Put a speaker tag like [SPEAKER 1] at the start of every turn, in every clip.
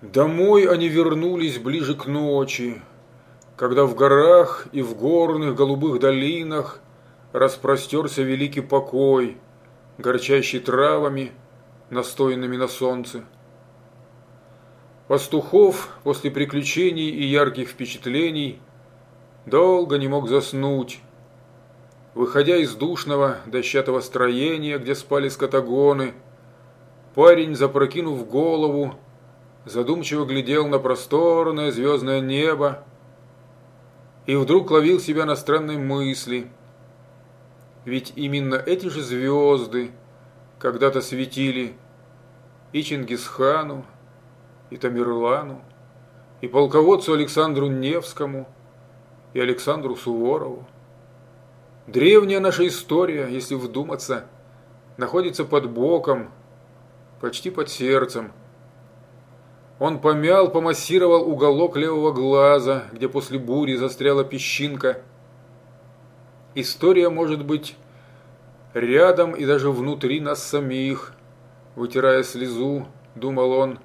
[SPEAKER 1] Домой они вернулись ближе к ночи, когда в горах и в горных голубых долинах распростерся великий покой, горчащий травами, настоянными на солнце. Пастухов после приключений и ярких впечатлений долго не мог заснуть. Выходя из душного дощатого строения, где спали скотагоны, парень, запрокинув голову, задумчиво глядел на просторное звездное небо и вдруг ловил себя на странной мысли. Ведь именно эти же звезды когда-то светили и Чингисхану, и Тамерлану, и полководцу Александру Невскому, и Александру Суворову. Древняя наша история, если вдуматься, находится под боком, почти под сердцем. Он помял, помассировал уголок левого глаза, где после бури застряла песчинка. История может быть рядом и даже внутри нас самих, вытирая слезу, думал он.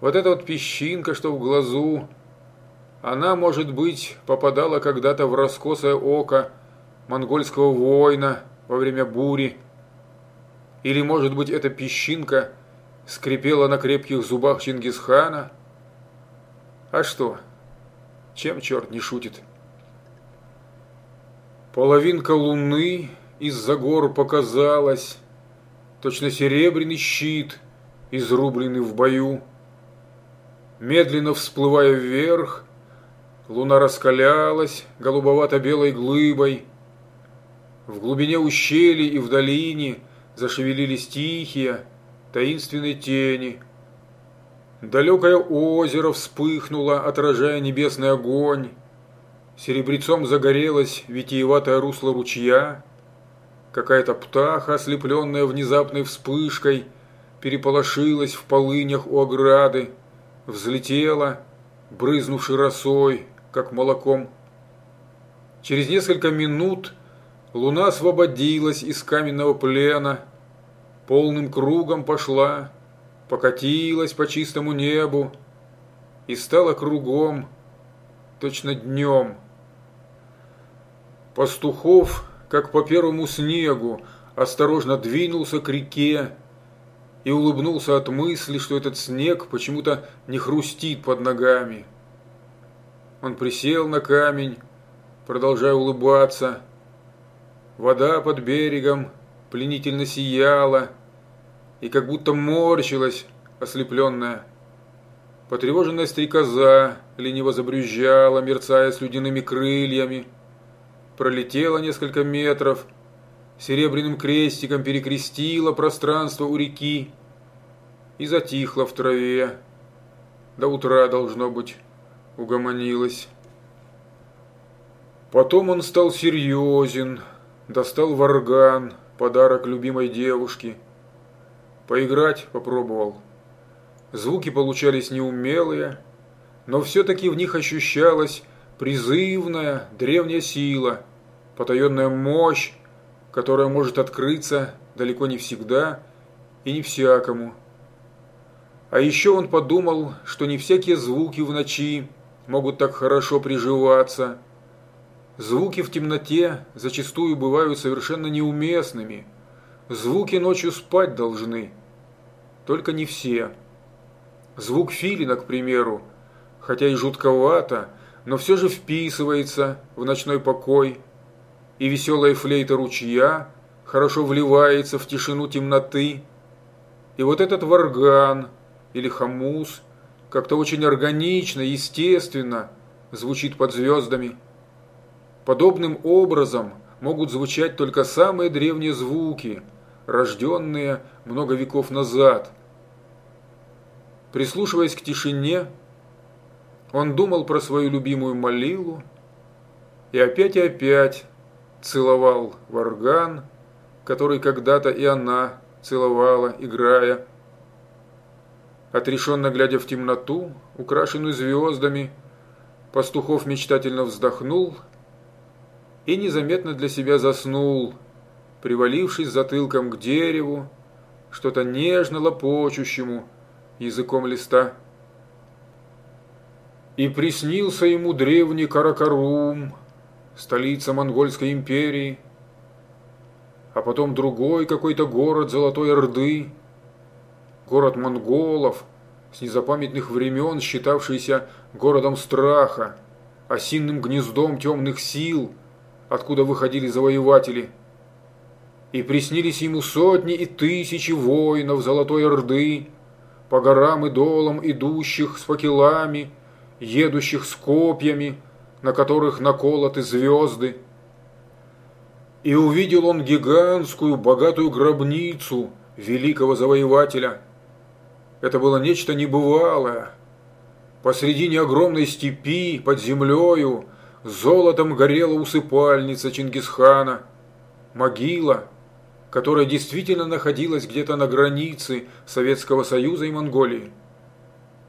[SPEAKER 1] Вот эта вот песчинка, что в глазу, она, может быть, попадала когда-то в раскосое око, монгольского воина во время бури. Или, может быть, эта песчинка скрипела на крепких зубах Чингисхана? А что? Чем черт не шутит? Половинка луны из-за гор показалась, точно серебряный щит, изрубленный в бою. Медленно всплывая вверх, луна раскалялась голубовато-белой глыбой, в глубине ущелий и в долине зашевелились тихие, таинственные тени. Далекое озеро вспыхнуло, отражая небесный огонь. Серебрецом загорелось витиеватое русло ручья. Какая-то птаха, ослепленная внезапной вспышкой, переполошилась в полынях у ограды, взлетела, брызнувши росой, как молоком. Через несколько минут – Луна освободилась из каменного плена, полным кругом пошла, покатилась по чистому небу и стала кругом, точно днем. Пастухов, как по первому снегу, осторожно двинулся к реке и улыбнулся от мысли, что этот снег почему-то не хрустит под ногами. Он присел на камень, продолжая улыбаться, Вода под берегом пленительно сияла и как будто морщилась, ослепленная. Потревоженная стрекоза лениво забрюзжала, мерцая слюдяными крыльями. Пролетела несколько метров, серебряным крестиком перекрестила пространство у реки и затихла в траве. До утра, должно быть, угомонилась. Потом он стал серьезен, Достал варган, подарок любимой девушке. Поиграть попробовал. Звуки получались неумелые, но все-таки в них ощущалась призывная древняя сила, потаенная мощь, которая может открыться далеко не всегда и не всякому. А еще он подумал, что не всякие звуки в ночи могут так хорошо приживаться, Звуки в темноте зачастую бывают совершенно неуместными. Звуки ночью спать должны. Только не все. Звук филина, к примеру, хотя и жутковато, но все же вписывается в ночной покой, и веселая флейта ручья хорошо вливается в тишину темноты. И вот этот варган или хамус как-то очень органично, естественно звучит под звездами. Подобным образом могут звучать только самые древние звуки, рожденные много веков назад. Прислушиваясь к тишине, он думал про свою любимую Малилу и опять и опять целовал варган, который когда-то и она целовала, играя. Отрешенно глядя в темноту, украшенную звездами, Пастухов мечтательно вздохнул и незаметно для себя заснул, привалившись затылком к дереву, что-то нежно лопочущему языком листа. И приснился ему древний Каракарум, столица Монгольской империи, а потом другой какой-то город Золотой Орды, город монголов, с незапамятных времен считавшийся городом страха, осинным гнездом темных сил, откуда выходили завоеватели. И приснились ему сотни и тысячи воинов Золотой Орды, по горам и долам идущих с факелами, едущих с копьями, на которых наколоты звезды. И увидел он гигантскую богатую гробницу великого завоевателя. Это было нечто небывалое. Посредине огромной степи, под землею, золотом горела усыпальница Чингисхана, могила, которая действительно находилась где-то на границе Советского Союза и Монголии.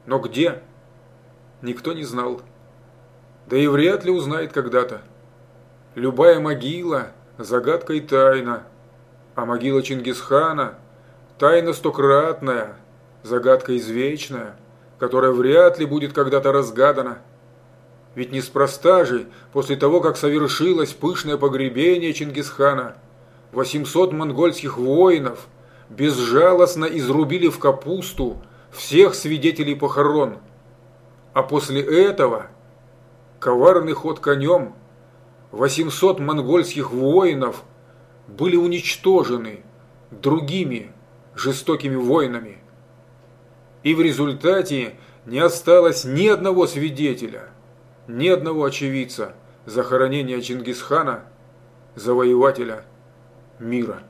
[SPEAKER 1] Но где? Никто не знал. Да и вряд ли узнает когда-то. Любая могила – загадка и тайна, а могила Чингисхана – тайна стократная, загадка извечная, которая вряд ли будет когда-то разгадана. Ведь неспроста же, после того, как совершилось пышное погребение Чингисхана, 800 монгольских воинов безжалостно изрубили в капусту всех свидетелей похорон. А после этого – коварный ход конем, 800 монгольских воинов были уничтожены другими жестокими воинами. И в результате не осталось ни одного свидетеля, ни одного очевидца захоронения Чингисхана, завоевателя мира.